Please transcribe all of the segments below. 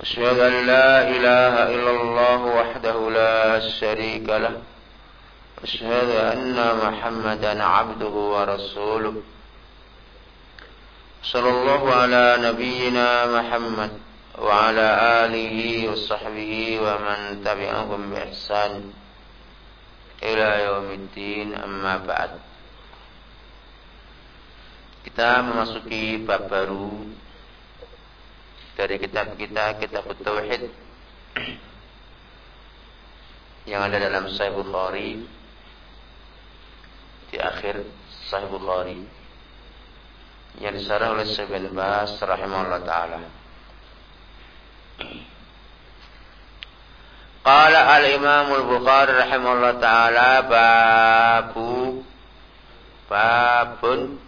أشهد أن لا إله إلا الله وحده لا شريك له. أشهد أن محمدا عبده ورسوله. صلى الله على نبينا محمد وعلى آله وصحبه ومن تبعهم بإحسان إلى يوم الدين. أما بعد Kita memasuki bab baru dari kitab kita, kitab Tauhid yang ada dalam Sahih Bukhari di akhir Sahih Bukhari yang disarah oleh Syekh bin Bas rahimahullah taala. Qala al-Imam al-Bukhari rahimahullah taala babu babun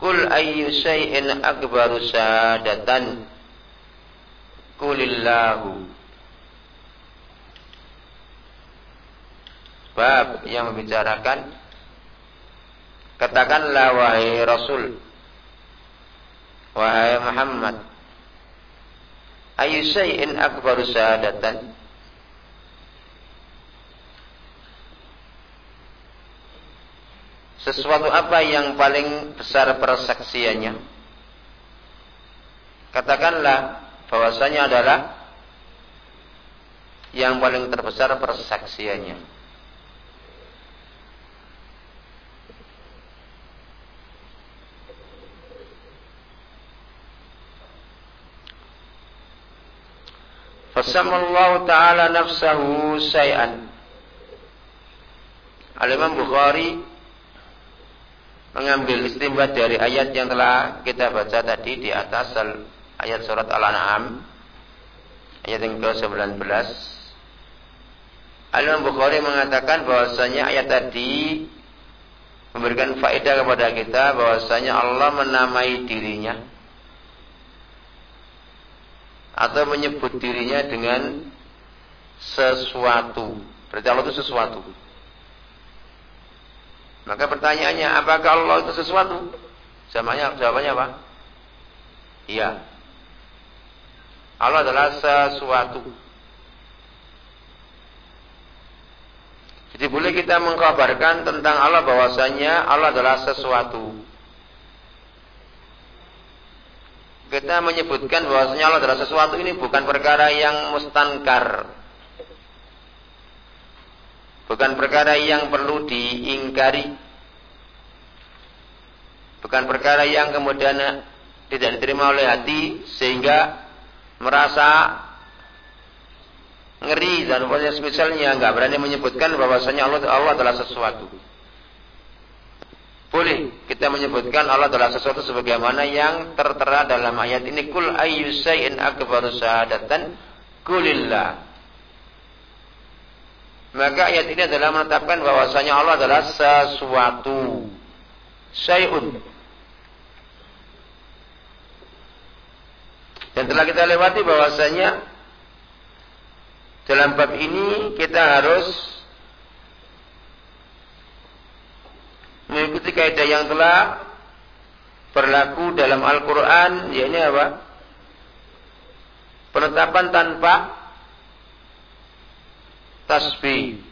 Kul ayyu syai'in akbaru sadatan Kulillahu. Bab yang membicarakan Katakanlah wahai Rasul Wahai Muhammad Ayu syai'in akbaru sadatan Sesuatu apa yang paling besar persaksiannya? Katakanlah bahwasanya adalah yang paling terbesar persaksiannya. Fasamallahu ta'ala nafsahu say'an. Al-Imam Bukhari mengambil istimbat dari ayat yang telah kita baca tadi di atas ayat surat Al-An'am ayat yang ke-19 Al-Imam Bukhari mengatakan bahwasanya ayat tadi memberikan faedah kepada kita bahwasanya Allah menamai dirinya atau menyebut dirinya dengan sesuatu. Berarti Allah itu sesuatu. Maka pertanyaannya, apakah Allah itu sesuatu? Jawabannya, jawabannya apa? Iya. Allah adalah sesuatu. Jadi boleh kita mengkabarkan tentang Allah bahwasanya Allah adalah sesuatu. Kita menyebutkan bahwasanya Allah adalah sesuatu ini bukan perkara yang mustankar. Bukan perkara yang perlu diingkari. Bukan perkara yang kemudian tidak diterima oleh hati sehingga merasa ngeri dan misalnya nggak berani menyebutkan bahwasanya Allah Allah adalah sesuatu. Boleh kita menyebutkan Allah adalah sesuatu sebagaimana yang tertera dalam ayat ini kul ayyusai'in akbaru syahadatan kulillah maka ayat ini adalah menetapkan bahwasanya Allah adalah sesuatu. Syai'un. Dan telah kita lewati bahwasanya dalam bab ini kita harus mengikuti kaidah yang telah berlaku dalam Al-Quran, yaitu apa? Penetapan tanpa tasbih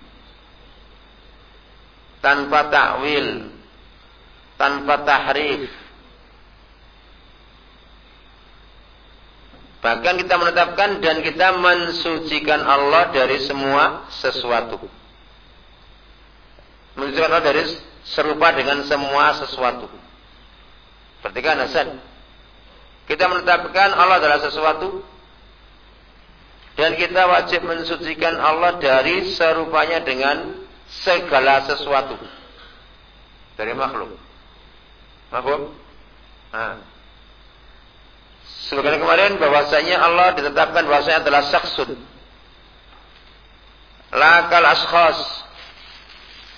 tanpa takwil tanpa tahrif. Bahkan kita menetapkan dan kita mensucikan Allah dari semua sesuatu. Mensucikan Allah dari serupa dengan semua sesuatu. Perhatikan Hasan kita menetapkan Allah adalah sesuatu dan kita wajib mensucikan Allah dari serupanya dengan segala sesuatu. Dari makhluk. Mahfum? Nah. Sebagaimana kemarin bahwasanya Allah ditetapkan bahwasanya adalah saksun. Lakal ashkhas.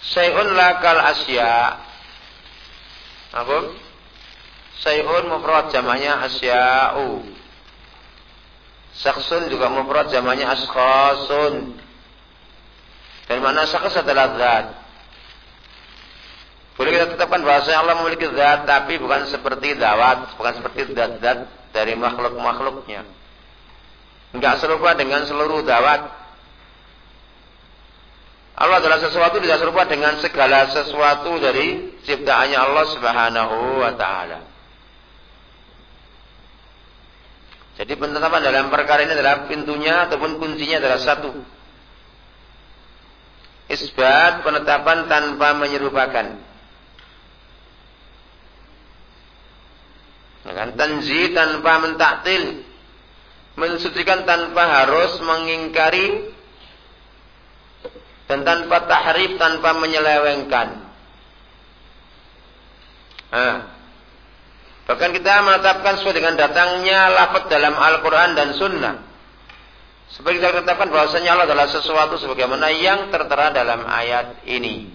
Sayun lakal asya. Apa? Sayun mufrad jamanya asya'u. Saksun juga mufrad jamanya ashkhasun. Dan mana syakhs adalah zat. Boleh kita tetapkan bahasa Allah memiliki zat, tapi bukan seperti dawat, bukan seperti zat-zat dari makhluk-makhluknya. Enggak serupa dengan seluruh dawat. Allah adalah sesuatu tidak serupa dengan segala sesuatu dari ciptaannya Allah Subhanahu wa taala. Jadi penetapan dalam perkara ini adalah pintunya ataupun kuncinya adalah satu. Isbat penetapan tanpa menyerupakan. Ya kan? Tanzi tanpa mentaktil. Mensucikan tanpa harus mengingkari. Dan tanpa tahrif, tanpa menyelewengkan. Nah, bahkan kita menetapkan sesuai dengan datangnya lafaz dalam Al-Quran dan Sunnah. Seperti kita katakan bahwasanya Allah adalah sesuatu sebagaimana yang tertera dalam ayat ini.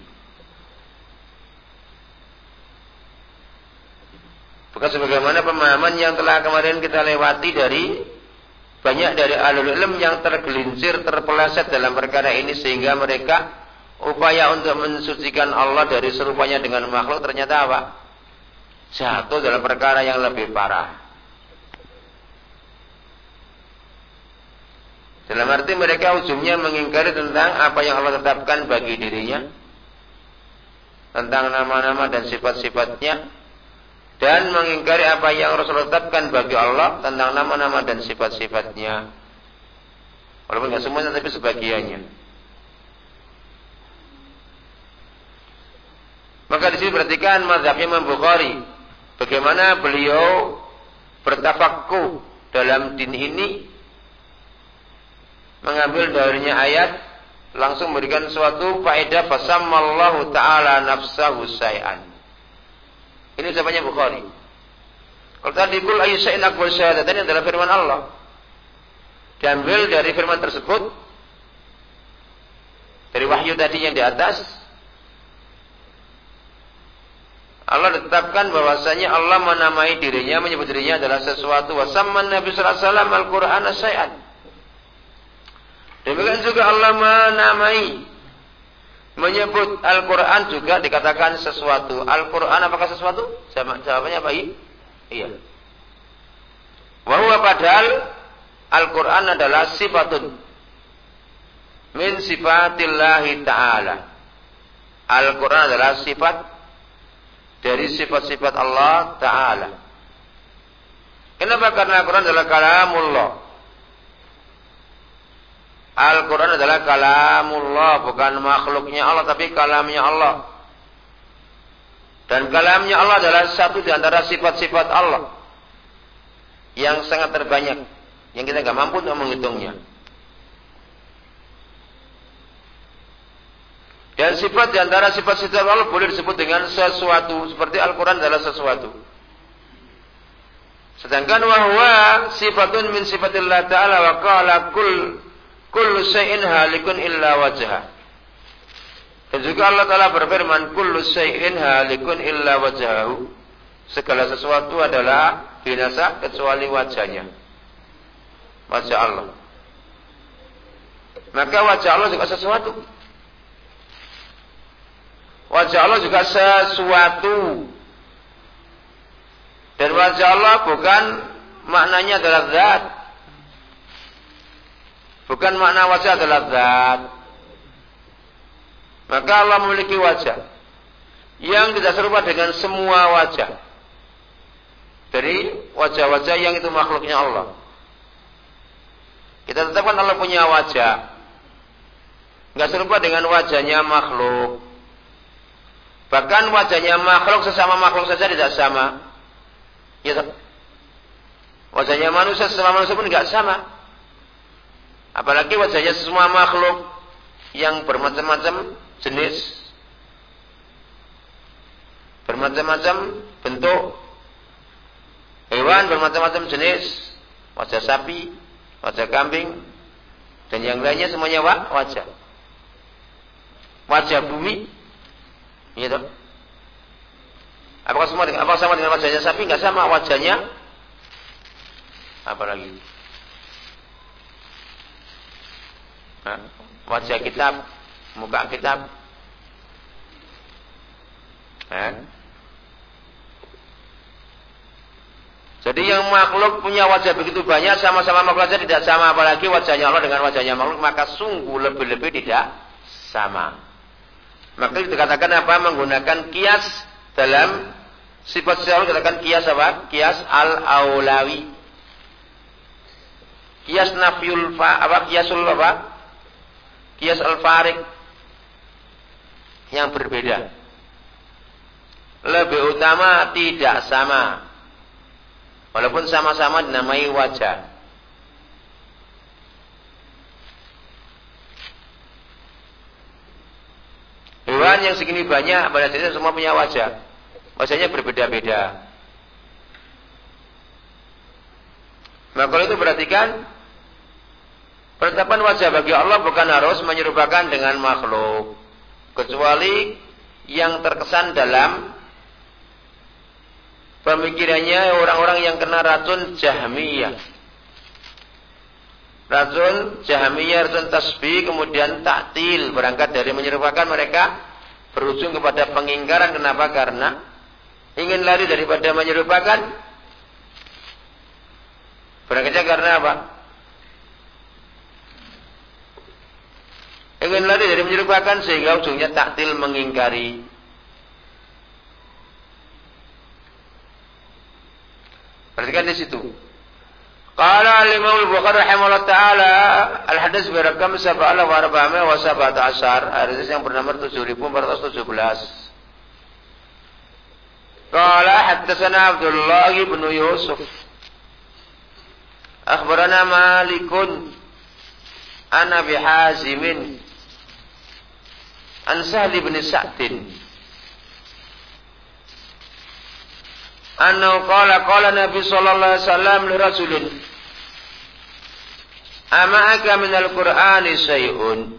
Bukan sebagaimana pemahaman yang telah kemarin kita lewati dari banyak dari alul ilm yang tergelincir, terpeleset dalam perkara ini sehingga mereka upaya untuk mensucikan Allah dari serupanya dengan makhluk ternyata apa? Jatuh dalam perkara yang lebih parah. Dalam arti mereka ujungnya mengingkari tentang apa yang Allah tetapkan bagi dirinya. Tentang nama-nama dan sifat-sifatnya dan mengingkari apa yang Rasul tetapkan bagi Allah tentang nama-nama dan sifat-sifatnya. Walaupun tidak semuanya tapi sebagiannya. Maka di sini perhatikan mazhabnya Imam Bukhari. Bagaimana beliau bertafakku dalam din ini mengambil darinya ayat langsung memberikan suatu faedah fasammallahu taala nafsahu say'an. Ini ucapannya Bukhari. Kalau tadi kul ayu syai'in akbar syahadatan adalah firman Allah. Diambil dari firman tersebut dari wahyu tadi yang di atas Allah ditetapkan bahwasanya Allah menamai dirinya menyebut dirinya adalah sesuatu wasamman Nabi sallallahu alaihi wasallam Al-Qur'an syai'an. Demikian juga Allah menamai menyebut Al-Quran juga dikatakan sesuatu. Al-Quran apakah sesuatu? Jawabannya apa? Iya. Bahwa padahal Al-Quran adalah sifatun min sifatillahi ta'ala. Al-Quran adalah sifat dari sifat-sifat Allah Ta'ala. Kenapa? Karena Al-Quran adalah kalamullah. Al-Quran adalah kalamullah, bukan makhluknya Allah, tapi kalamnya Allah. Dan kalamnya Allah adalah satu di antara sifat-sifat Allah. Yang sangat terbanyak. Yang kita nggak mampu untuk menghitungnya. Dan sifat di antara sifat-sifat Allah boleh disebut dengan sesuatu. Seperti Al-Quran adalah sesuatu. Sedangkan wahwa sifatun min sifatillah ta'ala wa qala kul kullu syai'in halikun illa wajha. Dan juga Allah Ta'ala berfirman, kullu syai'in halikun illa wajhahu. Segala sesuatu adalah binasa kecuali wajahnya. Wajah Allah. Maka wajah Allah juga sesuatu. Wajah Allah juga sesuatu. Dan wajah Allah bukan maknanya adalah zat. Bukan makna wajah adalah zat. Maka Allah memiliki wajah yang tidak serupa dengan semua wajah. Dari wajah-wajah yang itu makhluknya Allah. Kita tetapkan Allah punya wajah. Enggak serupa dengan wajahnya makhluk. Bahkan wajahnya makhluk sesama makhluk saja tidak sama. Ya, wajahnya manusia sesama manusia pun enggak sama. Apalagi wajahnya semua makhluk yang bermacam-macam jenis, bermacam-macam bentuk, Hewan bermacam-macam jenis. Wajah sapi, wajah kambing, dan yang lainnya semuanya wajah. Wajah bumi. Iya toh? Apakah semua dengan, apakah sama dengan wajahnya sapi? Enggak sama wajahnya. Apalagi? Hah? Wajah kitab, muka kitab. Hah? Jadi yang makhluk punya wajah begitu banyak sama-sama makhluk saja tidak sama apalagi wajahnya Allah dengan wajahnya makhluk maka sungguh lebih-lebih tidak sama. Maka dikatakan apa? Menggunakan kias dalam sifat sifat dikatakan kias apa? Kias al-aulawi. Kias nafyul fa apa? Kiasul apa? Kias al-farik yang berbeda. Lebih utama tidak sama. Walaupun sama-sama dinamai wajah. Hewan yang segini banyak pada dasarnya semua punya wajah. Wajahnya berbeda-beda. Maka kalau itu perhatikan Penetapan wajah bagi Allah bukan harus menyerupakan dengan makhluk. Kecuali yang terkesan dalam pemikirannya orang-orang yang kena racun Jahmiyah. Racun Jahmiyah, racun tasbih, kemudian taktil. Berangkat dari menyerupakan mereka berujung kepada pengingkaran. Kenapa? Karena ingin lari daripada menyerupakan. Berangkatnya karena apa? Ingin lari dari menyerupakan sehingga ujungnya taktil mengingkari. Perhatikan di situ. Qala al-Imam Al-Bukhari rahimahullah taala al-hadis bi rakam 7400 wa 17 hadis yang bernomor 7417. Qala haddatsana Abdullah bin Yusuf. Akhbarana Malikun an Abi Hazim an Sahl bin Sa'din annahu qala qala Nabi sallallahu alaihi wasallam li rasulin Ama'aka min al-Qur'ani syai'un?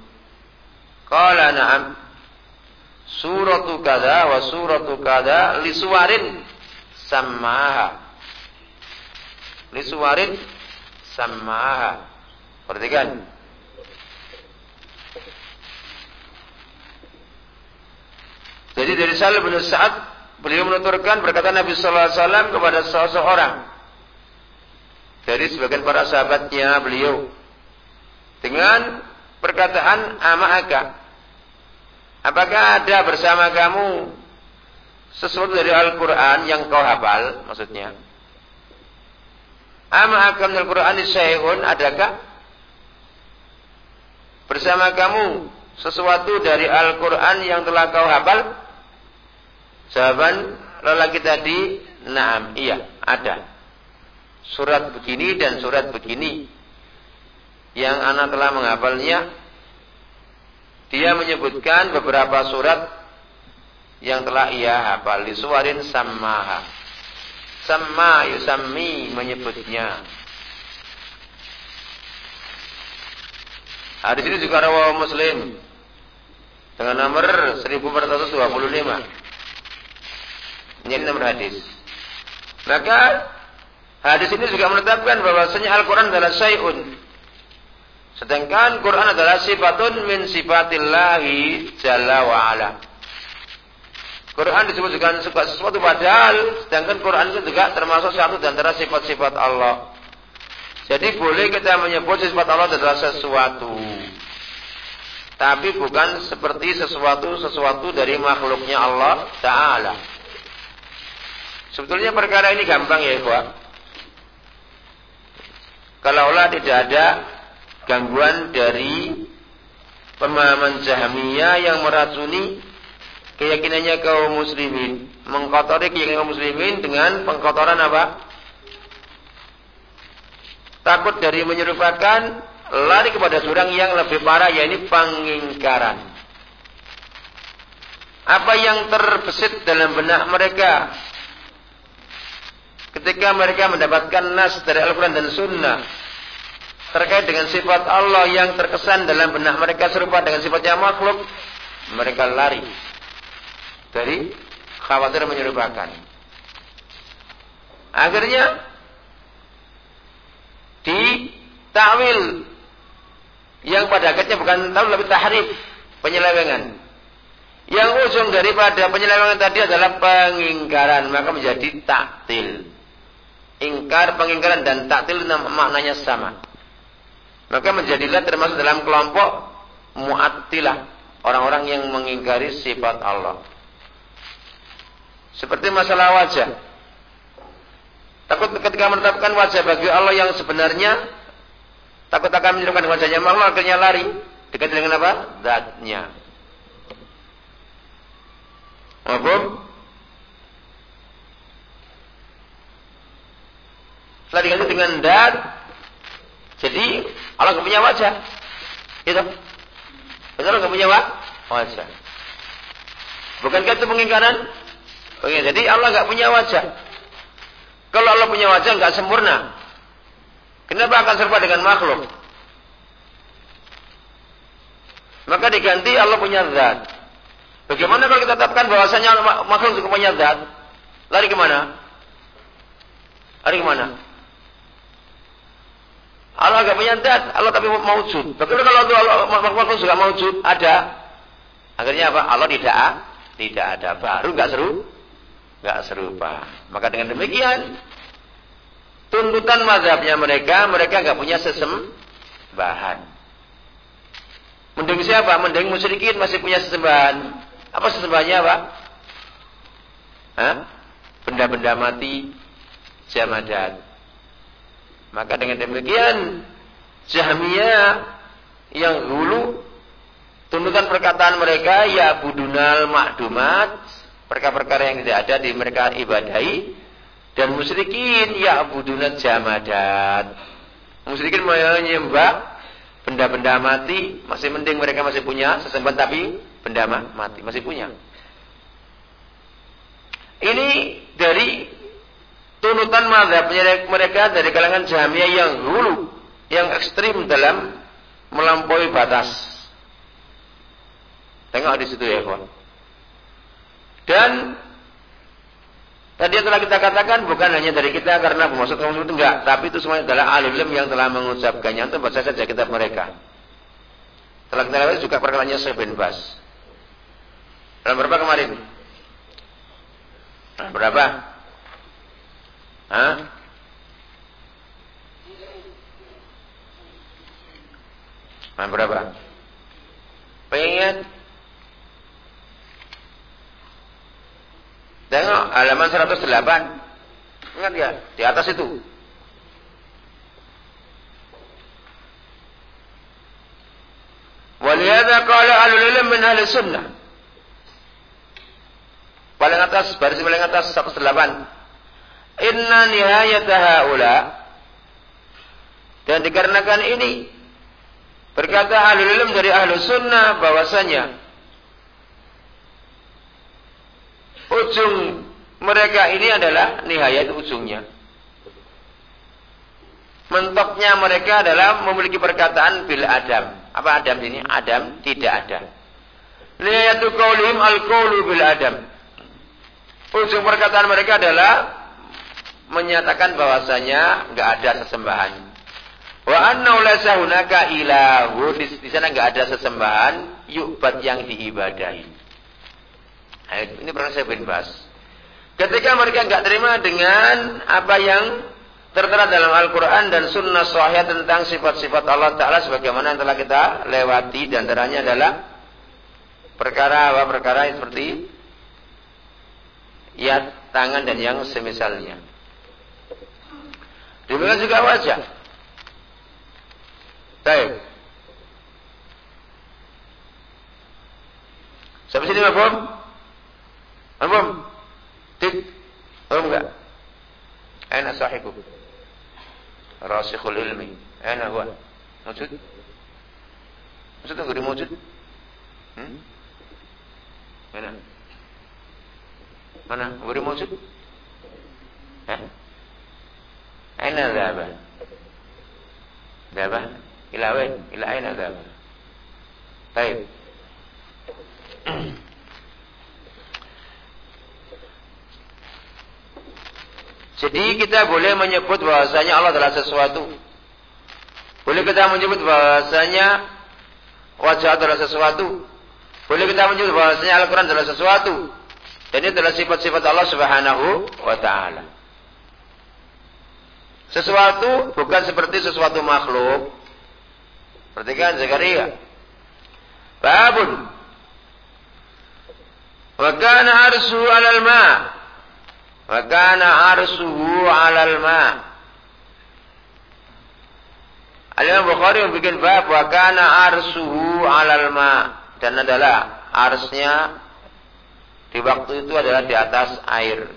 Qala na'am. Suratu kada wa suratu kada li suwarin sammaha. Li suwarin sammaha. Perhatikan. Jadi dari Salim bin Sa'ad Beliau menuturkan berkata Nabi Sallallahu Alaihi Wasallam kepada seseorang dari sebagian para sahabatnya beliau dengan perkataan ama'aka. Apakah ada bersama kamu sesuatu dari Al-Quran yang kau hafal? Maksudnya. Ama'aka min Al-Quran syai'un adakah bersama kamu sesuatu dari Al-Quran yang telah kau hafal? Jawaban lelaki tadi, naam, iya, ada. Surat begini dan surat begini. Yang anak telah menghafalnya, dia menyebutkan beberapa surat yang telah ia hafal. Di suarin samaha. Sama yusami menyebutnya. Hadis ini juga rawa Muslim dengan nomor 1425 menjadi nomor hadis. Maka hadis ini juga menetapkan bahwasanya Al-Quran adalah syai'un. Sedangkan Quran adalah sifatun min sifatillahi jalla wa ala. Quran disebut dengan sesuatu padahal sedangkan Quran itu juga termasuk satu di antara sifat-sifat Allah. Jadi boleh kita menyebut sifat Allah adalah sesuatu. Tapi bukan seperti sesuatu sesuatu dari makhluknya Allah Ta'ala. Sebetulnya perkara ini gampang ya Ikhwah. Kalaulah tidak ada gangguan dari pemahaman Jahmiyah yang meracuni keyakinannya kaum muslimin, mengkotori keyakinan kaum muslimin dengan pengkotoran apa? Takut dari menyerupakan lari kepada jurang yang lebih parah yaitu pengingkaran. Apa yang terbesit dalam benak mereka ketika mereka mendapatkan nas dari Al-Quran dan Sunnah terkait dengan sifat Allah yang terkesan dalam benak mereka serupa dengan sifatnya makhluk, mereka lari dari khawatir menyerupakan. Akhirnya di takwil yang pada akhirnya bukan tahu lebih tahrif, penyelewengan. Yang ujung daripada penyelewengan tadi adalah pengingkaran, maka menjadi taktil. Ingkar, pengingkaran dan taktil maknanya sama. Maka menjadilah termasuk dalam kelompok mu'attilah. Orang-orang yang mengingkari sifat Allah. Seperti masalah wajah. Takut ketika menetapkan wajah bagi Allah yang sebenarnya. Takut akan menunjukkan wajahnya makhluk akhirnya lari. Dekat dengan apa? Zatnya. Apa? Setelah diganti dengan dat, jadi Allah nggak punya wajah, itu benar nggak punya wajah. Bukankah itu pengingkaran? Jadi Allah nggak punya wajah. Kalau Allah punya wajah nggak sempurna, kenapa akan serupa dengan makhluk? Maka diganti Allah punya zat. Bagaimana kalau kita tetapkan bahwasanya makhluk juga punya zat? Lari ke mana? Lari ke mana? Allah agak punya zat, Allah tapi maujud. Bagaimana kalau Allah makhluk juga maujud? Ada. Akhirnya apa? Allah tidak tidak ada. Baru nggak seru, nggak serupa. Maka dengan demikian tuntutan mazhabnya mereka, mereka nggak punya sesembahan. Mending siapa? Mending musyrikin masih punya sesembahan. Apa sesembahannya, Pak? Benda-benda mati, jamadat. Maka dengan demikian Jahmiyah yang dulu tuntutan perkataan mereka ya budunal makdumat perkara-perkara yang tidak ada di mereka ibadahi dan musyrikin ya budunat jamadat. Musyrikin menyembah benda-benda mati masih mending mereka masih punya sesembahan tapi benda mati masih punya. Ini dari tunutan mazhab mereka dari kalangan Jahmiyah yang dulu yang ekstrim dalam melampaui batas. Tengok di situ ya, kawan. Dan tadi telah kita katakan bukan hanya dari kita karena maksud kaum itu enggak, tapi itu semuanya adalah alim yang telah mengucapkannya. Itu baca saja kitab mereka. Telah kita lihat juga perkataannya Syekh Bas. Dalam berapa kemarin? Berapa? Hah? Nah, berapa? Pengen? Tengok halaman 108. Ingat ya, di atas itu. Walihada qala alul ilm min ahli sunnah. Paling atas, baris paling atas 108. Inna nihayata haula. Dan dikarenakan ini berkata ahli ilm dari ahli sunnah bahwasanya ujung mereka ini adalah nihayat ujungnya. Mentoknya mereka adalah memiliki perkataan bil adam. Apa adam ini? Adam tidak ada. Nihayatu qaulihim al qaulu bil adam. Ujung perkataan mereka adalah menyatakan bahwasanya nggak ada sesembahan. Wa anna laysa hunaka ilahu. Di, sana nggak ada sesembahan yukbat yang diibadahi. Nah, ini pernah saya bin Bas. Ketika mereka nggak terima dengan apa yang tertera dalam Al-Quran dan Sunnah Sahih tentang sifat-sifat Allah Taala sebagaimana yang telah kita lewati dan teranya adalah perkara apa perkara seperti ya tangan dan yang semisalnya. Demikian juga wajah. Baik. Sampai sini mafhum? Mafhum? Tik? Mafhum enggak? Aina sahibu? Rasikhul ilmi. Aina huwa? Mujud? Mujud enggak di mujud? Hmm? Mana? Mana? Guri mujud? Eh? Aina dhaba? Dhaba? Ila wain? Ila aina dhaba? Baik. Jadi kita boleh menyebut bahwasanya Allah adalah sesuatu. Boleh kita menyebut bahwasanya wajah adalah sesuatu. Boleh kita menyebut bahwasanya Al-Quran adalah sesuatu. Dan ini adalah sifat-sifat Allah Subhanahu wa taala. Sesuatu bukan seperti sesuatu makhluk. Perhatikan Zakaria. Babun. Wa kana arsu 'alal ma'. Wa kana arsuhu 'alal ma. Al-Imam Bukhari membuat bab wa kana arsuhu 'alal ma dan adalah arsnya di waktu itu adalah di atas air.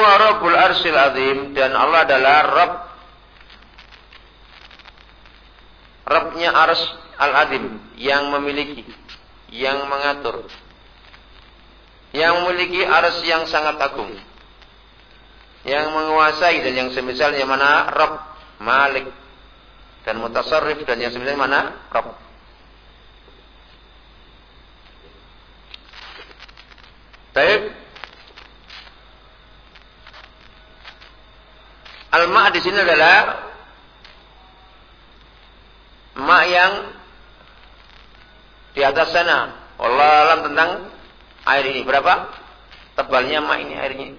Wa huwa rabbul arsil azim dan Allah adalah Rabb Rabbnya ars al-azim yang memiliki, yang mengatur, yang memiliki aras yang sangat agung, yang menguasai dan yang semisalnya mana Rabb, Malik dan Mutasarrif dan yang semisalnya mana Rabb. Baik. Al-ma' di sini adalah ma' yang di atas sana. Allah alam tentang air ini berapa? Tebalnya mak ini airnya.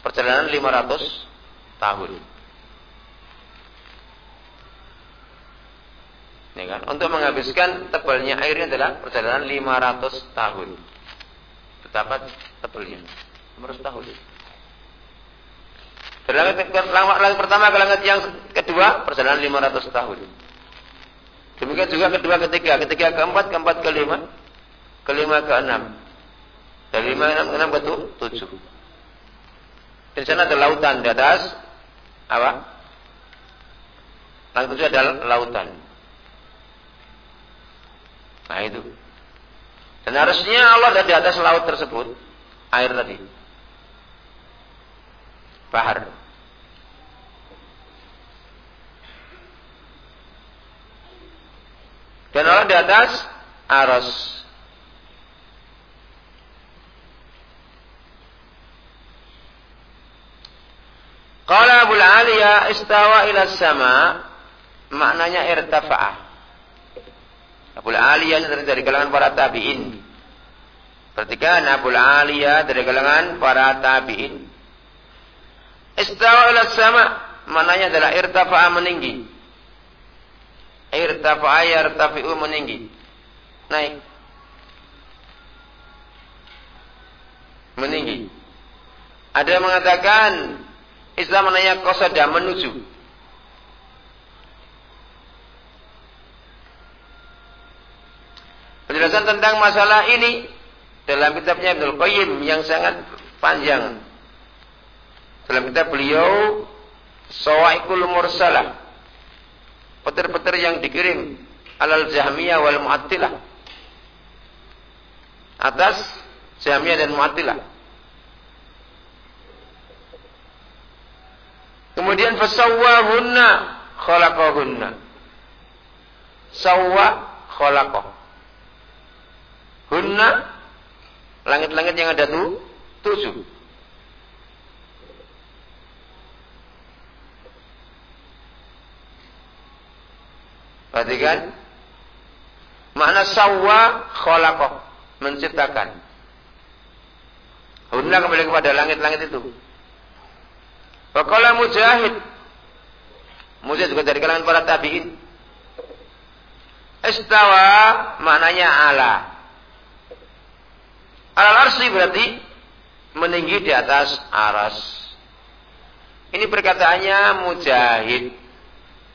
Perjalanan 500 tahun. Ini kan, untuk menghabiskan tebalnya airnya adalah perjalanan 500 tahun. Betapa tebalnya? 500 tahun. Dari langit, pertama ke langit yang kedua perjalanan 500 tahun. Demikian juga kedua ketiga, ketiga keempat, keempat kelima, kelima keenam. Dari lima enam enam ke tujuh. Di sana ada lautan di atas apa? Langit tujuh adalah lautan. Nah itu. Dan harusnya Allah ada di atas laut tersebut, air tadi. Bahar. Dan Allah di atas aras. Qala Abu Aliya istawa ila sama maknanya irtafa'a. Abu Aliya dari, dari kalangan para tabi'in. Perhatikan Abu Aliya dari kalangan para tabi'in. Istawa sama maknanya adalah irtafa'a meninggi. Irtafa'a yartafi'u meninggi. Naik. Meninggi. Ada yang mengatakan Islam menanya qasada menuju. Penjelasan tentang masalah ini dalam kitabnya Ibnu Qayyim yang sangat panjang. Dalam kitab beliau Sawaikul Mursalah. Petir-petir yang dikirim alal Jahmiyah wal Mu'attilah. Atas Jahmiyah dan Mu'attilah. Kemudian fasawwahunna khalaqahunna. Sawwa khalaqah. Hunna langit-langit yang ada tuh tujuh. Perhatikan. Makna sawwa khalaqah. Menciptakan. Hunna kembali kepada langit-langit itu. Wakala Mujahid. Mujahid juga dari kalangan para tabi'in. Istawa maknanya ala. Alal arsi berarti meninggi di atas aras. Ini perkataannya Mujahid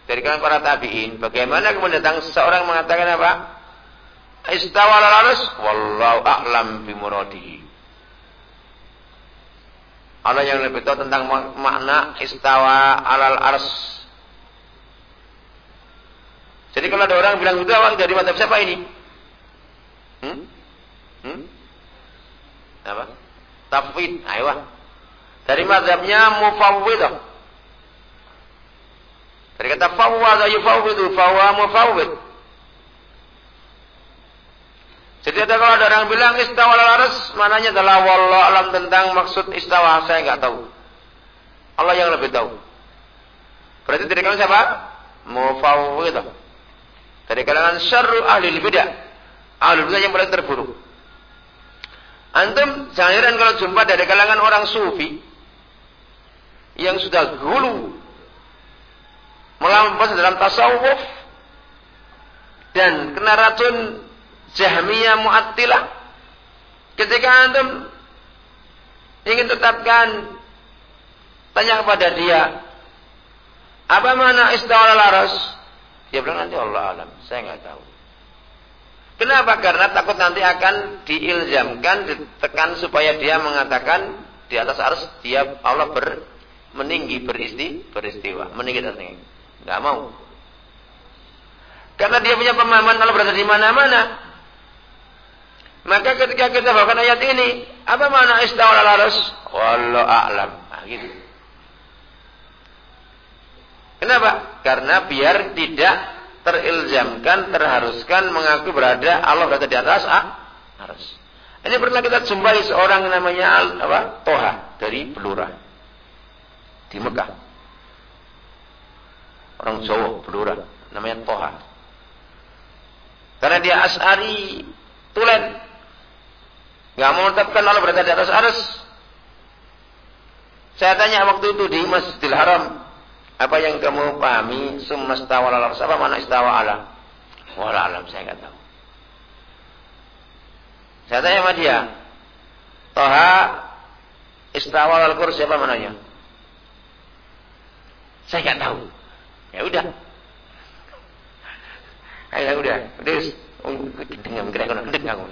dari kalangan para tabi'in. Bagaimana kemudian datang seseorang mengatakan apa? Istawa alal ars wallahu a'lam bimuradihi. Allah yang lebih tahu tentang makna istawa alal ars. Jadi kalau ada orang bilang itu awak dari mata siapa ini? Hmm? Hmm? Apa? Tafwid. Ayo. Dari mazhabnya mufawwidah. Dari kata fawwada yufawwidu, fawwa mufawwid. Jadi ada kalau ada orang bilang istawa al mananya adalah wallah alam tentang maksud istawa, saya nggak tahu. Allah yang lebih tahu. Berarti dari kalangan siapa? Mufawwidah. Dari kalangan syarru ahli bidah. Ahli bidah yang paling terburuk. Antum jangan kalau jumpa dari kalangan orang sufi yang sudah gulu melampaui dalam tasawuf. Dan kena racun Jahmiyah Mu'attilah. Ketika antum ingin tetapkan tanya kepada dia apa mana istiwa laras dia bilang nanti Allah alam saya nggak tahu. Kenapa? Karena takut nanti akan diilzamkan ditekan supaya dia mengatakan di atas arus dia Allah ber meninggi beristi beristiwa meninggi dan tinggi nggak mau. Karena dia punya pemahaman kalau berada di mana-mana. Maka ketika kita bawakan ayat ini apa mana istawa al arus wallahu a'lam. Nah, gitu. Kenapa? Karena biar tidak terilzamkan terharuskan mengaku berada Allah berada di atas ah, arus ini pernah kita jumpai seorang namanya apa? Toha dari Belura di Mekah. Orang Jawa, Blora, namanya Toha. Karena dia As'ari, tulen. Gak mau menetapkan Allah berada di atas aras. Saya tanya waktu itu di Masjidil Haram. Apa yang kamu pahami? Summastawa ala Apa mana istawa ala? Wala alam, saya nggak tahu. Saya tanya sama dia. Toha istawa al kursi apa mananya? Saya nggak tahu. Ya udah. Ayo udah. Udah. Dengan gerak kena kendek kamu.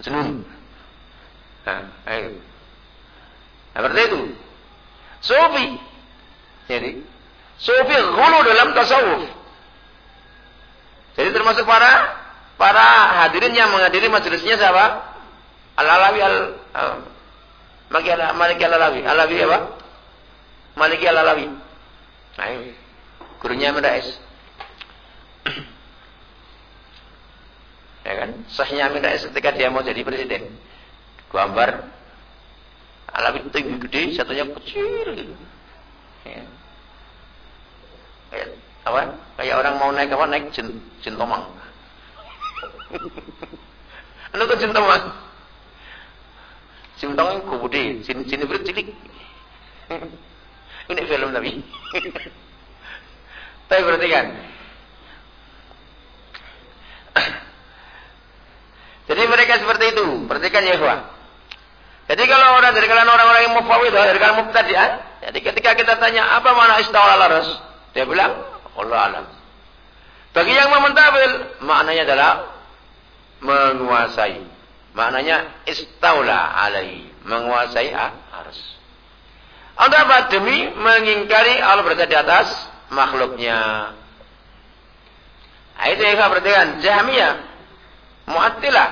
Senun. Nah, ayo. Nah, seperti itu. Sufi. Jadi, Sufi gulu dalam tasawuf. Jadi termasuk para para hadirin yang menghadiri majelisnya siapa? Al-Alawi al, al Maliki Al-Alawi. Alawi apa? Maliki Al-Alawi. Nah, ini. Gurunya Amin Rais. ya kan? Sahnya Amin Rais ketika dia mau jadi presiden. Gambar Alawi tinggi gede, satunya kecil gitu. Ya. Kayak apa? Kayak orang mau naik apa? Naik jin, jin tomang. Anu tuh jin tomang. Jin tomang gede, jin jin cilik. Ini film Nabi. Tapi perhatikan. Jadi mereka seperti itu. Perhatikan ya ikhwah. Jadi kalau orang dari kalangan orang-orang yang mufawid dari kalangan mubtadi'ah, jadi ketika kita tanya apa mana istawa ala ras, dia bilang Allah alam. Bagi yang mementabil, maknanya adalah menguasai. Maknanya istaula alai, menguasai arus. Untuk apa? Demi mengingkari Allah berada di atas makhluknya. Nah, itu yang saya perhatikan. Jahmiyah. Mu'attilah.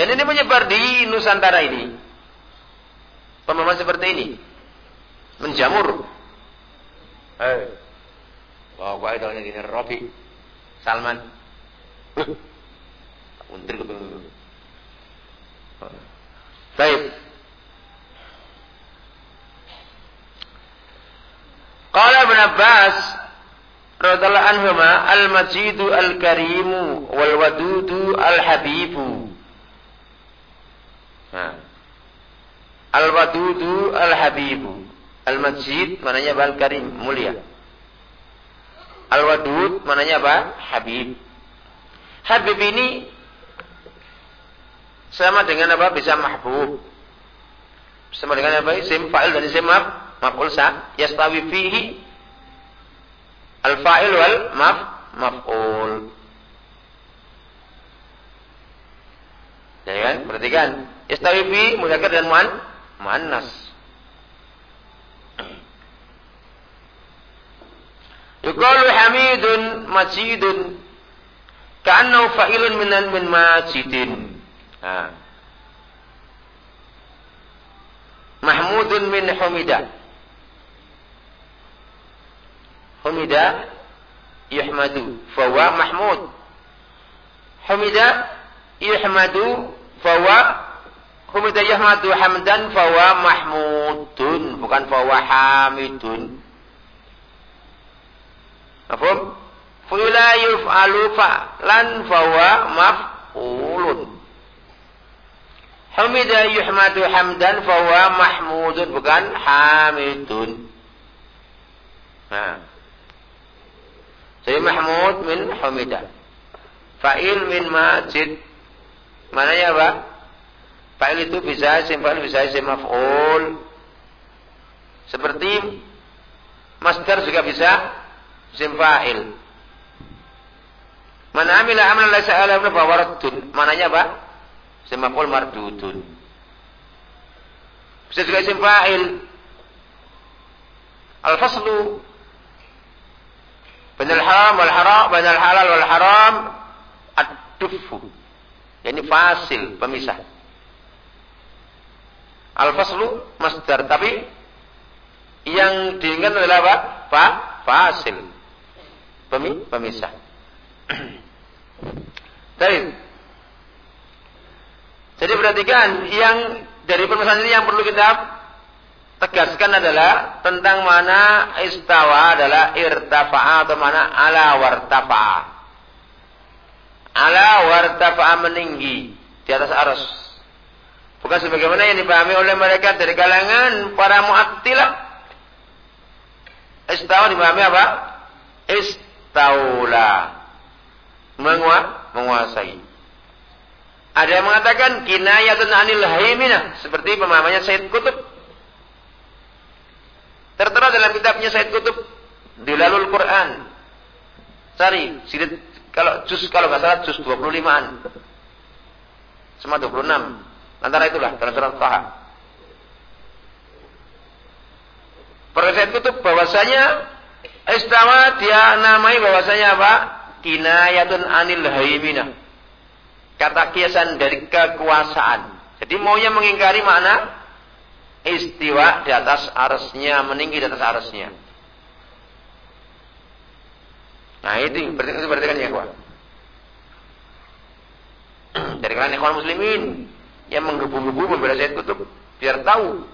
Dan ini menyebar di Nusantara ini. Pemahaman seperti ini. Menjamur. Eh. Wah, gua itu gini Robi. Salman. Untir Baik. Qala Ibn Abbas radhiyallahu anhuma al-majidu al-karimu wal wadudu al-habibu. Al-wadudu al-habibu. Al-majid mananya al-karim, mulia. Al-wadud mananya apa? Habib. Habib ini sama dengan apa? Bisa mahbub. Sama dengan apa? Isim fa'il dan isim maf'ul sa yastawi fihi al-fa'il wal maf maf'ul. Jadi kan, perhatikan. Yastawi fi mudzakkar dan muan muannas. Yuqalu hamidun majidun ka'annahu fa'ilun minan min majidin. Nah. Mahmudun min Humida. Humida yuhmadu fawa mahmud. Humida yuhmadu fawa Humida yuhmadu hamdan fawa mahmudun bukan fawa hamidun. Mafhum? Fu'ila yuf'alu lan fawa maf'ulun. Hamida yuhmadu hamdan fawa mahmudun bukan hamidun. Nah. Jadi Mahmud min Hamida. Fa'il min Majid. Mana ya, Pak? Fa'il itu bisa isim fa'il, bisa isim maf'ul. Seperti Master juga bisa isim fa'il. Mana amila amalan laisa ala fa waradun. Mananya apa? Isim maf'ul mardudun. Bisa juga isim fa'il. Al-faslu bainal haram wal haram, bainal halal wal haram ad-dufu. Yani fasil, pemisah. Al-faslu masdar, tapi yang diinginkan adalah apa? Fa, fasil. Pemi, pemisah. Baik. Jadi perhatikan yang dari permasalahan ini yang perlu kita tegaskan adalah tentang mana istawa adalah irtafa'a atau mana ala wartafa'a. Ala wartafa'a meninggi di atas arus. Bukan sebagaimana yang dipahami oleh mereka dari kalangan para mu'attilah. Istawa dipahami apa? Istaula menguasai. Ada yang mengatakan kinayatun anil haiminah seperti pemahamannya Said Kutub. Tertera dalam kitabnya Said Kutub Dilalul Quran. Cari silit kalau juz kalau nggak salah juz 25-an. Sama 26. Antara itulah dalam surat Taha. Pada Said Kutub bahwasanya istawa dia namai bahwasanya apa? kinayatun anil haimina. Kata kiasan dari kekuasaan. Jadi maunya mengingkari makna istiwa di atas arasnya, meninggi di atas arasnya. Nah itu berarti itu berarti kan ya. Dari kalangan ikhwan muslimin yang menggebu-gebu membela Said Kutub biar tahu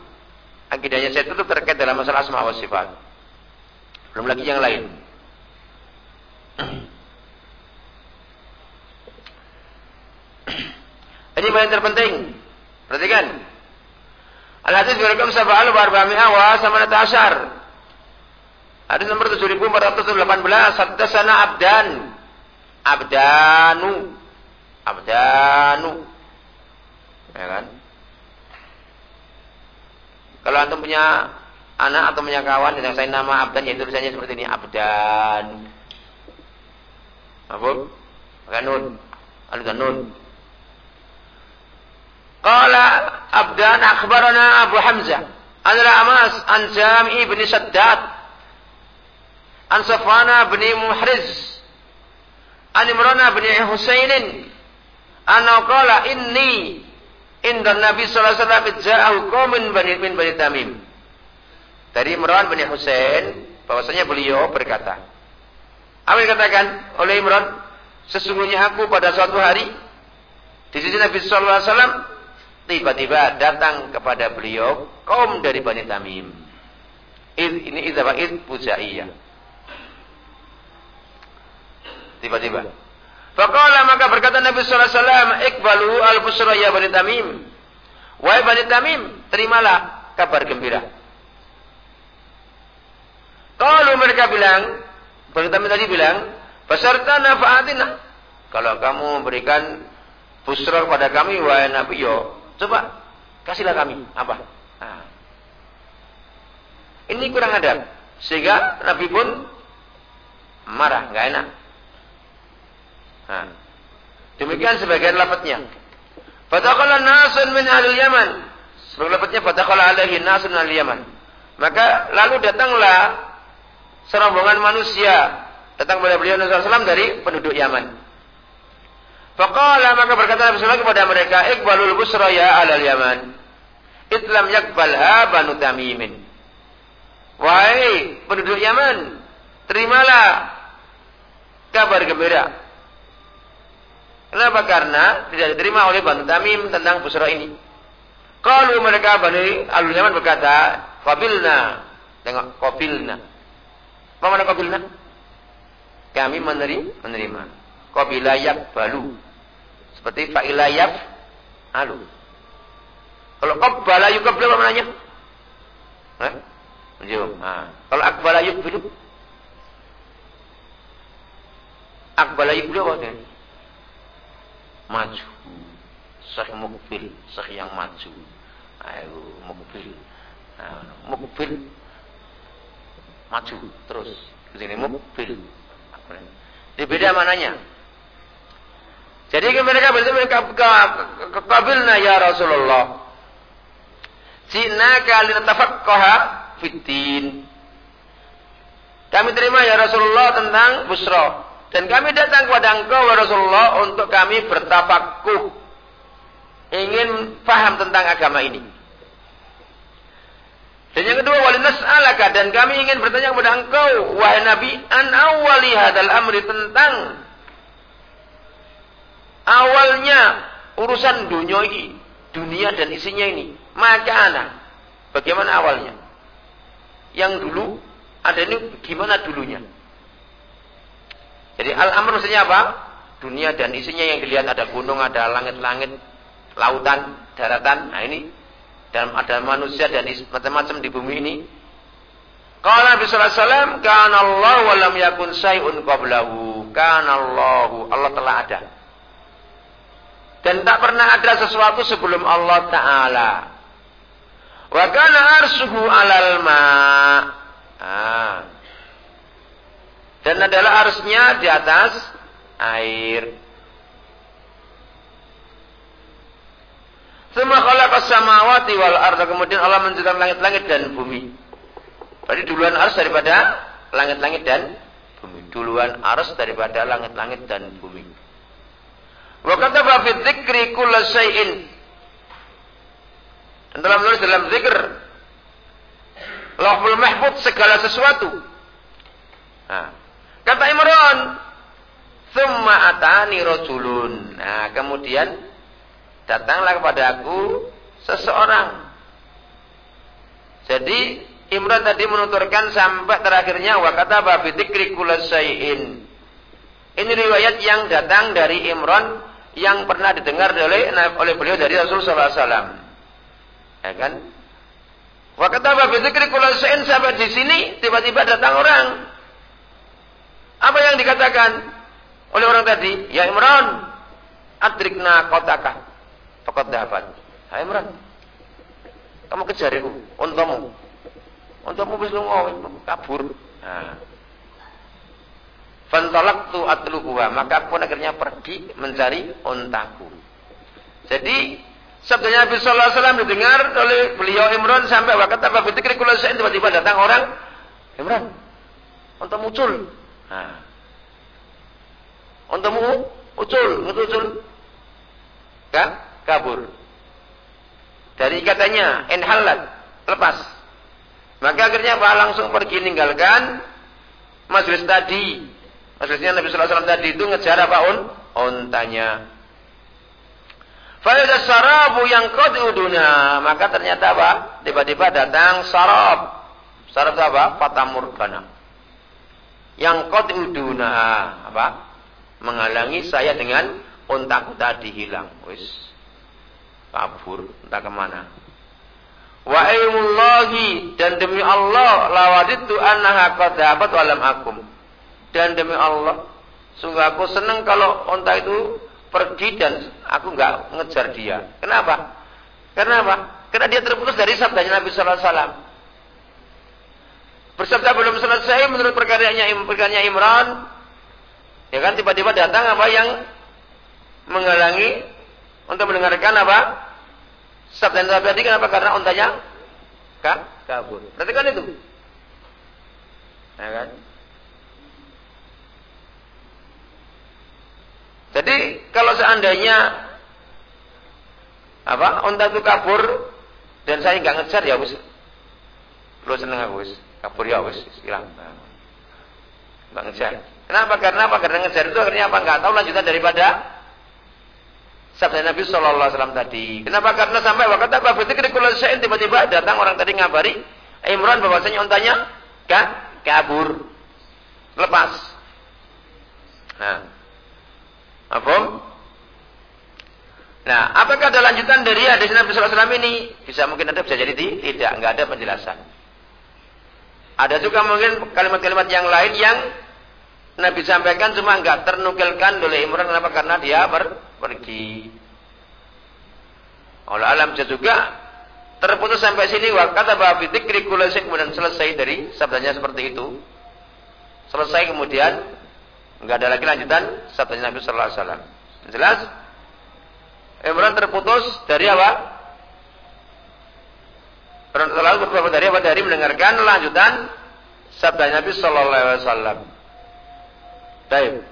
akidahnya Said Kutub terkait dalam masalah asma wa sifat. Belum lagi yang lain. Ini yang terpenting. Perhatikan. Al-hadis berekam sab'al wa arba'mi'a wa samanata asyar. Hadis nomor 7418. Haddatsana Abdan. Abdanu. Abdanu. Ya kan? Kalau antum punya anak atau punya kawan yang saya nama Abdan yaitu tulisannya seperti ini Abdan. Apa? Pakai nun. Qala Abdan akhbarana Abu Hamzah an Amas an Jami bin Shaddad an Safana bin Muhriz an Imran bin Husainin anna qala inni inda Nabi sallallahu alaihi wasallam ja'ahu qaumin bani min bani Tamim. Dari Imran bin Husain bahwasanya beliau berkata apa yang dikatakan oleh Imran? Sesungguhnya aku pada suatu hari di sisi Nabi sallallahu alaihi wasallam tiba-tiba datang kepada beliau kaum dari Bani Tamim. Ini idza id pujaiyah. Tiba-tiba. Faqala maka berkata Nabi sallallahu alaihi wasallam, "Iqbalu al-busra ya Bani Tamim." Wahai Bani Tamim, terimalah kabar gembira. Kalau mereka bilang, Bani Tamim tadi bilang, "Basarta nafa'atina." Kalau kamu memberikan busra pada kami wahai Nabi yo, Coba kasihlah kami apa? Nah. Ini kurang adab. Sehingga Nabi pun marah, nggak enak. Nah. Demikian sebagian lapatnya. Fatakala nasun min ahli Yaman. Sebagian lapatnya fatakala alaihi nasun ahli Yaman. Maka lalu datanglah serombongan manusia datang kepada beliau Nabi SAW dari penduduk Yaman. Faqala maka berkata Nabi SAW kepada mereka, Iqbalul busra ya alal Yaman. Islam yakbalha banu tamimin. Wahai penduduk Yaman, terimalah kabar gembira. Kenapa? Karena tidak diterima oleh Banu Tamim tentang Busra ini. Kalau mereka Bani Alul Yaman berkata, Qabilna. Tengok, Qabilna. Apa mana Qabilna? Kami menerima. menerima. Qabilayak balu. Seperti fa'ilayaf alu. Kalau qabbala yukabla apa namanya? Hah? Nah. Kalau akbala yukbilu. Akbala yukbilu apa? Maju. Syekh mukbil. Syekh yang maju. Ayo, mukbil. Nah, mukbil. Maju. Terus. Di sini mukbil. Jadi beda mananya. Jadi mereka berkata kabilna ya Rasulullah. Cina kali tafaqqaha fitin. Kami terima ya Rasulullah tentang busra. Dan kami datang kepada engkau ya Rasulullah untuk kami bertafakuh. Ingin paham tentang agama ini. Dan yang kedua wali nas'alaka dan kami ingin bertanya kepada engkau wahai Nabi an awali hadal amri tentang awalnya urusan dunia ini, dunia dan isinya ini. Maka anak, bagaimana awalnya? Yang dulu ada ini gimana dulunya? Jadi al-amr maksudnya apa? Dunia dan isinya yang dilihat ada gunung, ada langit-langit, lautan, daratan. Nah ini dan ada manusia dan macam-macam di bumi ini. Kalau Nabi sallallahu alaihi wasallam, "Kana Allah wa lam yakun syai'un qablahu." Kana Allah, Allah telah ada. Dan tak pernah ada sesuatu sebelum Allah taala. Wa kana arsuhu 'alal ma. Ah. Dan adalah arsnya di atas air. Semua khalaqa samawati wal arda. Kemudian Allah menciptakan langit-langit dan bumi. Berarti duluan ars daripada langit-langit dan bumi. Duluan ars daripada langit-langit dan bumi. Wa kataba fi dzikri kulla syai'in. Dan menulis dalam zikr Lauhul Mahfud segala sesuatu. Nah, kata Imran, "Tsumma atani rajulun." Nah, kemudian datanglah kepada aku seseorang. Jadi Imran tadi menuturkan sampai terakhirnya wa kata babi dzikri. Ini riwayat yang datang dari Imran yang pernah didengar oleh oleh beliau dari Rasulullah SAW. Ya kan? Wa kata babi dzikri syai'in sampai di sini tiba-tiba datang orang. Apa yang dikatakan oleh orang tadi? Ya Imran, adrikna kotaka. Fakat dapat. Hai Imran. Kamu kejar itu untamu. Untamu wis lunga kabur. Nah. Fantalaqtu atlubuha, maka aku akhirnya pergi mencari untaku. Jadi sabdanya Nabi sallallahu alaihi wasallam didengar oleh beliau Imran sampai waktu apa fikir kula tiba-tiba datang orang Imran. Untuk muncul. Nah. Untuk muncul, muncul. Kan? kabur. Dari katanya enhalat, lepas. Maka akhirnya Pak langsung pergi meninggalkan majelis tadi. Majelisnya Nabi Sallallahu Alaihi Wasallam tadi itu ngejar apa on? Ontanya. Faidah sarabu yang uduna. Maka ternyata apa? Tiba-tiba datang sarab. Sarab itu apa? Fatamurkana. Yang uduna. Apa? Menghalangi saya dengan ontaku tadi hilang. Wis kabur entah ke mana. Wa ilmullahi dan demi Allah lawaditu annaha qad dhahabat walam akum. Dan demi Allah sungguh aku senang kalau onta itu pergi dan aku nggak ngejar dia. Kenapa? Karena apa? Karena dia terputus dari sabdanya Nabi sallallahu alaihi wasallam. Bersabda belum selesai menurut perkaranya perkaranya Imran. Ya kan tiba-tiba datang apa yang menghalangi untuk mendengarkan apa? Sabda Nabi tadi kenapa? Karena untanya ka kabur. Berarti kan itu. Ya kan? Jadi kalau seandainya apa unta itu kabur Dan saya nggak ngejar ya wis. Lu seneng aku wis. Kabur ya wis, hilang. Nggak ngejar. Kenapa? Karena apa? Karena ngejar itu akhirnya apa? Nggak tahu lanjutan daripada sabda Nabi Shallallahu Alaihi Wasallam tadi. Kenapa? Karena sampai waktu apa? Ketika tiba-tiba datang orang tadi ngabari Imran bahwasanya untanya kan kabur, lepas. Nah, apa? Nah, apakah ada lanjutan dari hadis Nabi Wasallam ini? Bisa mungkin ada, bisa jadi tidak, nggak ada penjelasan. Ada juga mungkin kalimat-kalimat yang lain yang Nabi sampaikan cuma nggak ternukilkan oleh Imran kenapa? Karena dia ber, pergi. Oleh alam juga terputus sampai sini wa kata dzikri kemudian selesai dari sabdanya seperti itu. Selesai kemudian nggak ada lagi lanjutan sabdanya Nabi sallallahu alaihi wasallam. Jelas? Imran terputus dari apa? Terlalu beberapa dari apa? Dari mendengarkan lanjutan sabda Nabi Sallallahu Alaihi Wasallam. Baik.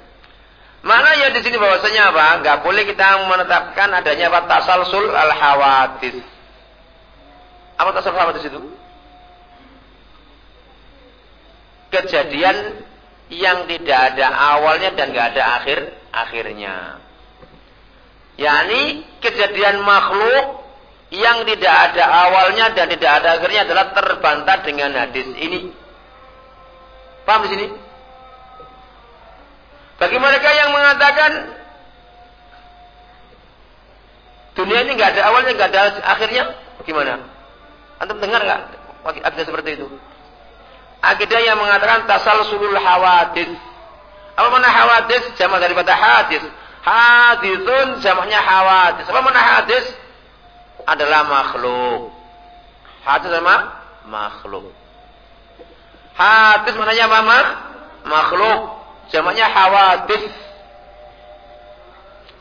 Mana ya di sini bahwasanya apa? Enggak boleh kita menetapkan adanya apa tasalsul al hawadis. Apa tasalsul hawadis itu? Kejadian yang tidak ada awalnya dan enggak ada akhir akhirnya yakni kejadian makhluk yang tidak ada awalnya dan tidak ada akhirnya adalah terbantah dengan hadis ini. Paham di sini? Bagi mereka yang mengatakan dunia ini nggak ada awalnya, nggak ada akhirnya, gimana? Antum dengar nggak akidah seperti itu? Akidah yang mengatakan tasalsulul hawadis. Apa mana hawadis? Jama daripada hadis. Hadithun jamaknya hawadis. Apa mana hadis? Adalah makhluk. Hadis sama makhluk. Hadis maknanya apa? Makhluk. Jamaknya hawadis.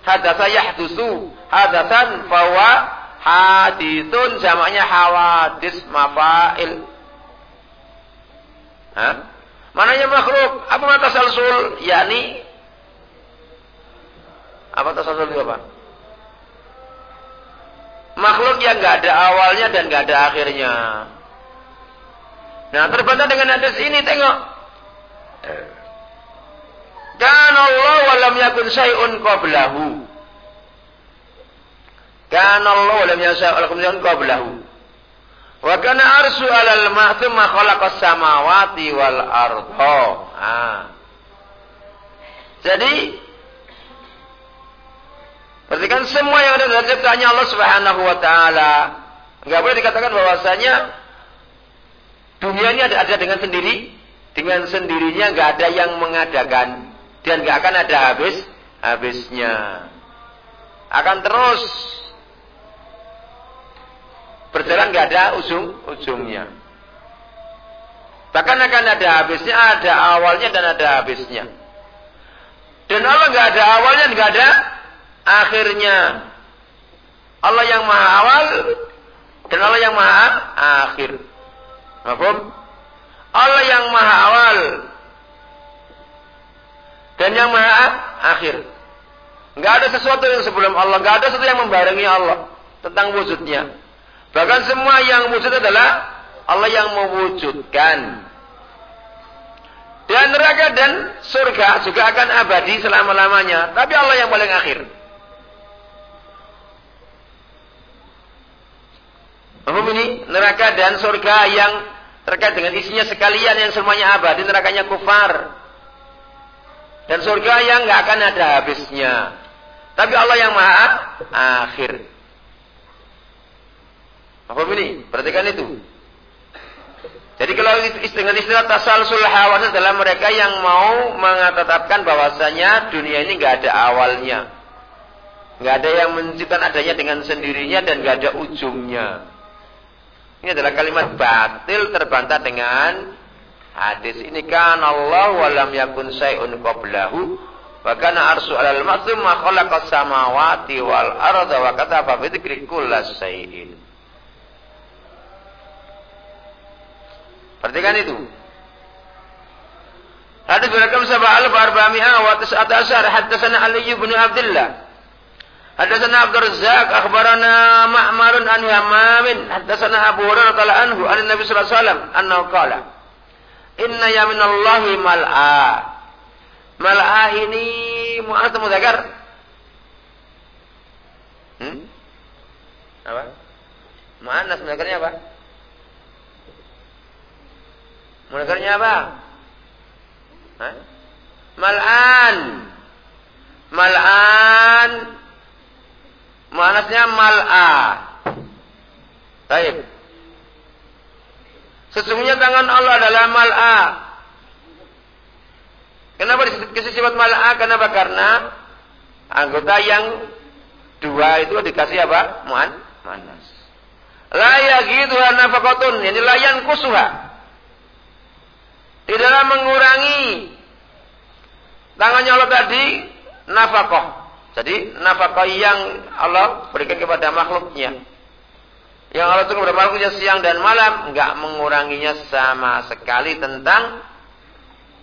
Hadasa yahdusu. Hadasan fawa hadithun jamaknya hawadis mafail. Hah? Mananya makhluk? Apa mata salsul? Yani apa tasalsul itu apa? Makhluk yang nggak ada awalnya dan nggak ada akhirnya. Nah, terbantah dengan hadis ini tengok. Kan Allah walam yakun syai'un qablahu. Kan Allah walam yakun syai'un qablahu. Wa kana arsu 'alal ma' thumma khalaqas samawati wal ardha. Ah. Jadi Perhatikan semua yang ada dalam ciptaannya Allah Subhanahu wa taala. Enggak boleh dikatakan bahwasanya dunia ini ada ada dengan sendiri, dengan sendirinya enggak ada yang mengadakan dan enggak akan ada habis habisnya. Akan terus berjalan enggak ada ujung ujungnya. Bahkan akan ada habisnya, ada awalnya dan ada habisnya. Dan Allah enggak ada awalnya, enggak ada akhirnya. Allah yang maha awal dan Allah yang maha akhir. Mahfum? Allah yang maha awal dan yang maha akhir. Enggak ada sesuatu yang sebelum Allah, enggak ada sesuatu yang membarengi Allah tentang wujudnya. Bahkan semua yang wujud adalah Allah yang mewujudkan. Dan neraka dan surga juga akan abadi selama-lamanya. Tapi Allah yang paling akhir. Apa ini? Neraka dan surga yang terkait dengan isinya sekalian yang semuanya abadi, nerakanya kufar. Dan surga yang nggak akan ada habisnya. Tapi Allah yang maha akhir. Apa ini? Perhatikan itu. Jadi kalau dengan istilah tasalsul hawas adalah mereka yang mau mengatatapkan bahwasanya dunia ini nggak ada awalnya. nggak ada yang menciptakan adanya dengan sendirinya dan nggak ada ujungnya. Ini adalah kalimat batil terbantah dengan hadis ini kan Allah walam yakun syai'un qablahu wa kana arsyu 'alal ma'sum ma samawati wal arda wa kataba fi dzikri syai'in. Perhatikan itu. Hadis berakam sabah al arba'mi'a wa tis'ata asyar haddatsana Ali bin Abdullah Hadatsana Abdul Razzaq akhbarana Ma'marun an Hamamin hadatsana Abu Hurairah radhiyallahu anhu an Nabi sallallahu alaihi wasallam annahu qala Inna yaminallahi mal'a Mal'a ini atau mudzakkar? Hmm? Apa? Mu'annas mudzakkarnya apa? Mudzakarnya apa? Hah? Mal'an. Mal'an. Manasnya mal'a. Baik. Sesungguhnya tangan Allah adalah mal'a. Kenapa dikasih sifat mal'a? Kenapa? Karena anggota yang dua itu dikasih apa? Man, manas. La yagidu nafaqatun, ini layan kusuha. Tidaklah mengurangi tangannya Allah tadi nafkah. Jadi nafkah yang Allah berikan kepada makhluknya. Yang Allah turun kepada makhluknya siang dan malam enggak menguranginya sama sekali tentang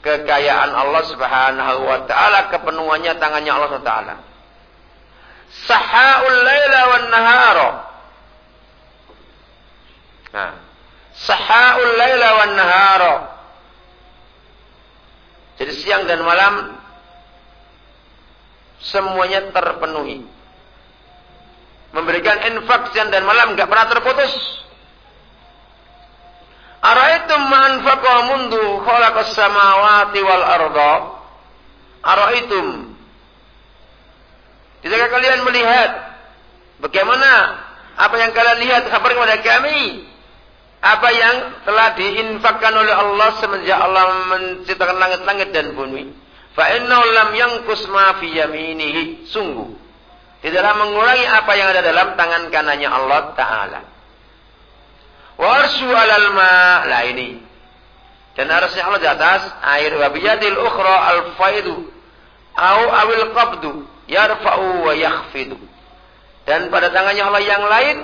kekayaan Allah Subhanahu wa taala, kepenuhannya tangannya Allah Subhanahu wa taala. Sahaul laila wan nahara. Nah, sahaul laila wan nahara jadi siang dan malam semuanya terpenuhi. Memberikan infak siang dan malam nggak pernah terputus. Araitum ma'anfaqa mundu khalaqas samawati wal arda. Araitum. Tidakkah kalian melihat bagaimana apa yang kalian lihat kabar kepada kami apa yang telah diinfakkan oleh Allah semenjak Allah menciptakan langit-langit dan bumi. Fa innahu lam yanqus ma fi yaminihi. Sungguh tidaklah mengurangi apa yang ada dalam tangan kanannya Allah taala. Wa arsyu 'alal ma la ini. Dan arasnya Allah di atas air wa biyadil ukhra al faidu au awil qabdu yarfa'u wa yakhfidu. Dan pada tangannya Allah yang lain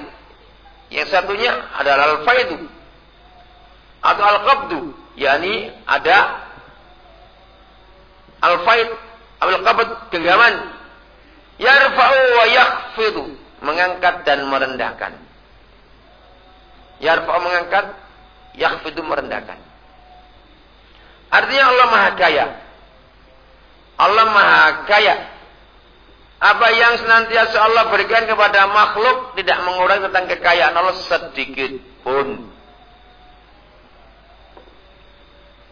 yang satunya adalah al-faidu. Atau al-qabdu, yakni ada al-faid al-qabd genggaman. Yarfa'u wa yakhfidu. Mengangkat dan merendahkan. Yarfa'u mengangkat yakhfidu merendahkan. Artinya Allah Maha Kaya. Allah Maha Kaya apa yang senantiasa Allah berikan kepada makhluk tidak mengurangi tentang kekayaan Allah sedikit pun.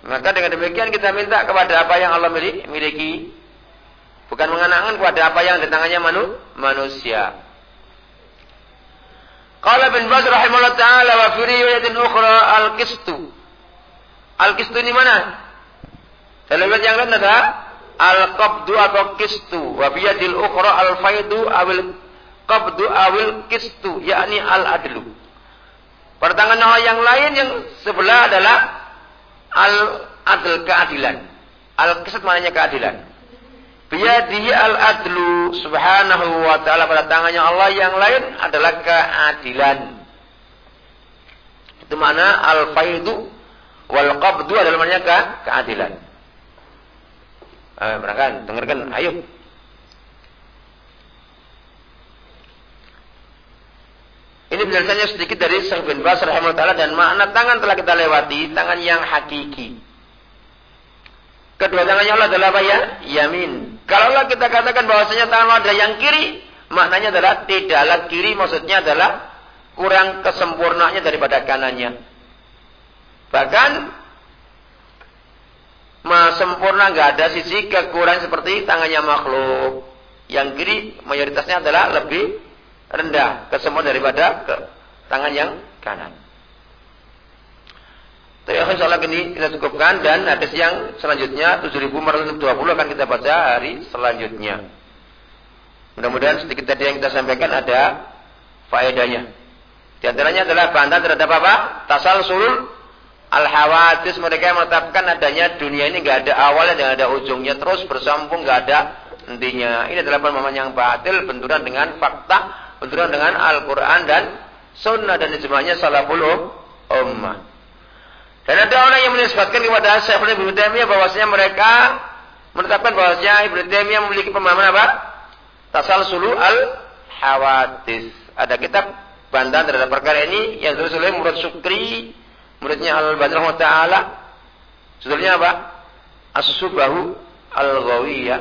Maka dengan demikian kita minta kepada apa yang Allah miliki. Bukan mengenangan kepada apa yang di tangannya manu, manusia. Qala bin Baz rahimahullah ta'ala wa fi riwayatin ukhra al-qistu. Al-qistu ini mana? Dalam yang lain ada al-qabdu atau kistu wa biyadil ukhra al-faidu awil qabdu awil kistu yakni al-adlu. Pada orang yang lain yang sebelah adalah al-adl keadilan. Al-qist maknanya keadilan. Biyadihi al-adlu subhanahu wa ta'ala pada tangannya Allah yang lain adalah keadilan. Itu mana al-faidu wal qabdu adalah maknanya ke keadilan Ayo, berangkat, dengarkan, ayo. Ini penjelasannya sedikit dari Syekh bin Bas rahimahullah dan makna tangan telah kita lewati, tangan yang hakiki. Kedua tangannya Allah adalah apa ya? Yamin. Kalau Allah kita katakan bahwasanya tangan Allah ada yang kiri, maknanya adalah tidaklah kiri maksudnya adalah kurang kesempurnaannya daripada kanannya. Bahkan sempurna nggak ada sisi kekurangan seperti tangannya makhluk. Yang kiri mayoritasnya adalah lebih rendah kesempurnaan daripada ke tangan yang kanan. Tapi insya Allah ini kita cukupkan dan hadis yang selanjutnya 7420 akan kita baca hari selanjutnya. Mudah-mudahan sedikit tadi yang kita sampaikan ada faedahnya. Di antaranya adalah bantahan terhadap apa? Tasal sulul Al-Hawadis mereka menetapkan adanya dunia ini nggak ada awalnya dan ada ujungnya terus bersambung nggak ada intinya. Ini adalah pemahaman yang batil benturan dengan fakta, benturan dengan Al-Qur'an dan sunnah dan ijma'nya salaful ummah. Dan ada orang yang menisbatkan kepada Syekh Ibnu Taimiyah bahwasanya mereka menetapkan bahwasanya Ibnu Taimiyah memiliki pemahaman apa? Tasalsulu al hawadis. Ada kitab bantahan terhadap perkara ini yang terus oleh Murad Sukri, muridnya Al-Albani taala. Judulnya apa? As-Subahu Al-Ghawiyah.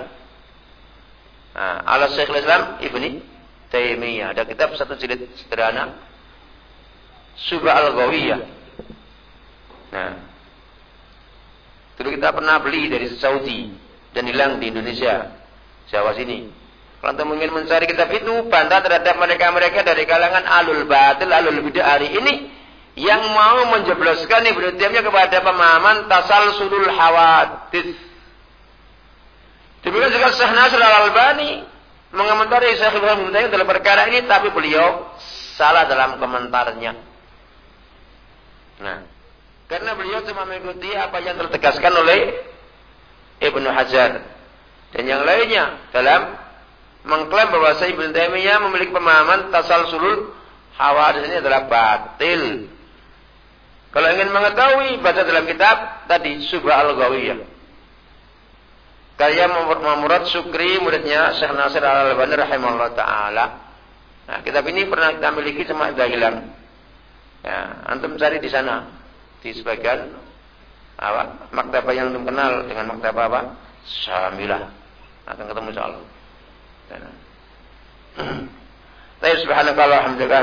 Nah, ala Syekh Islam Ibni Taimiyah. Ada kitab satu jilid sederhana. Subah Al-Ghawiyah. Nah, dulu kita pernah beli dari Saudi dan hilang di Indonesia, Jawa sini. Kalau anda ingin mencari kitab itu, bantah terhadap mereka-mereka dari kalangan alul batil, alul bidah hari ini yang mau menjebloskan Ibnu Taimiyah kepada pemahaman tasal sulul hawadis. Demikian juga Syekh Nasr Al-Albani mengomentari Syekh Ibrahim Taimiyah dalam perkara ini, tapi beliau salah dalam komentarnya. Nah, karena beliau cuma mengikuti apa yang tertegaskan oleh Ibnu Hajar dan yang lainnya dalam mengklaim bahwa Ibnu Taimiyah memiliki pemahaman tasalsulul hawadis ini adalah batil. Kalau ingin mengetahui baca dalam kitab tadi Subah Al-Ghawiyah. Karya Murad Sukri muridnya Syekh Nasir Al-Albani rahimahullah taala. Nah, kitab ini pernah kita miliki cuma sudah hilang. Ya, antum cari di sana di sebagian apa maktabah yang antum kenal dengan maktabah apa? Syamilah. Akan ketemu insyaallah. Tapi subhanallah alhamdulillah